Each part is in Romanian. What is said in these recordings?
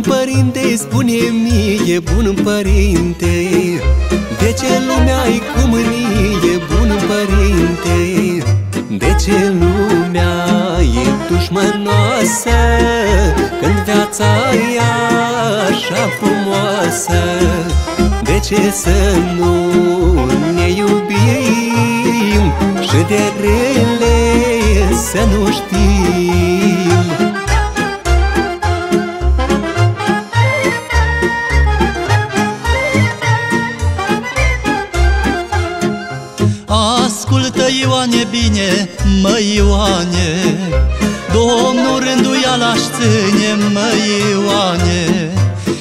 părinte, spune mie, bun părinte. De ce lumea e cu mânie, bun părinte. De ce lumea e dușmănoasă Când viața e așa frumoasă? De ce să nu ne iubim Și de rele să nu știm Ascultă Ioane bine, mă Ioane. Domnul rânduiala-și ține, mă Ioane.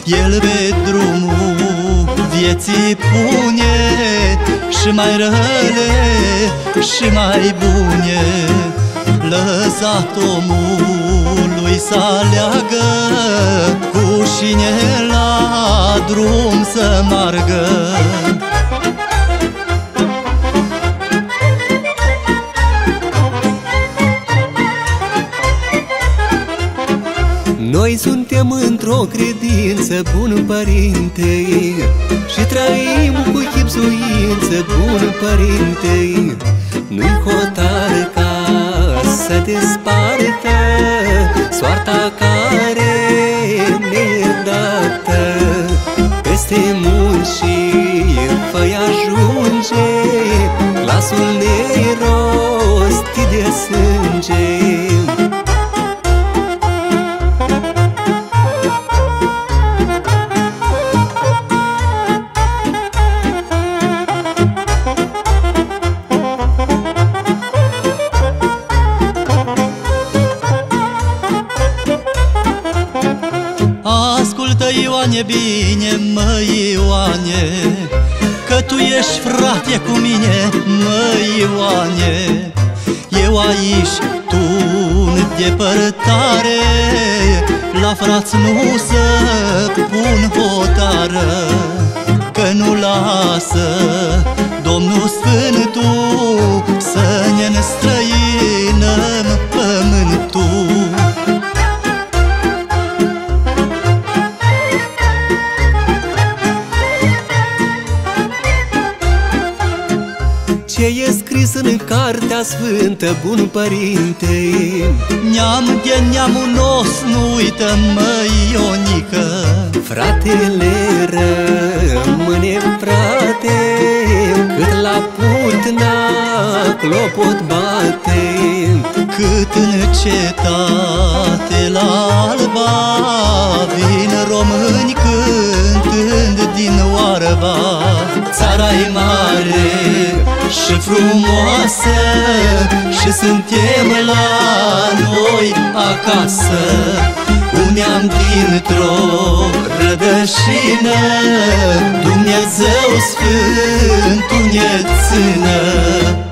El pe drumul vieții pune Și mai răle și mai bune. Lăsat omului să aleagă Cu șine la drum să margă Noi suntem într-o credință, bun părinte Și trăim cu chipsuință, bun părinte Nu-i hotar ca să despartă Soarta care Ioane bine, mă Ioane Că tu ești frate cu mine, mă Ioane. Eu aici, tu în depărtare La frați nu să pun hotară Că nu lasă Domnul Ce e scris în Cartea Sfântă, bun părinte? Neam de neamul nostru nu uită, măi Ionică. Fratele rămâne frate Cât la putna clopot bate. Cât în cetate la alba Vin români cântând din oarba frumoasă Și suntem la noi acasă. Uneam dintr-o rădășină Dumnezeu Sfânt ne țină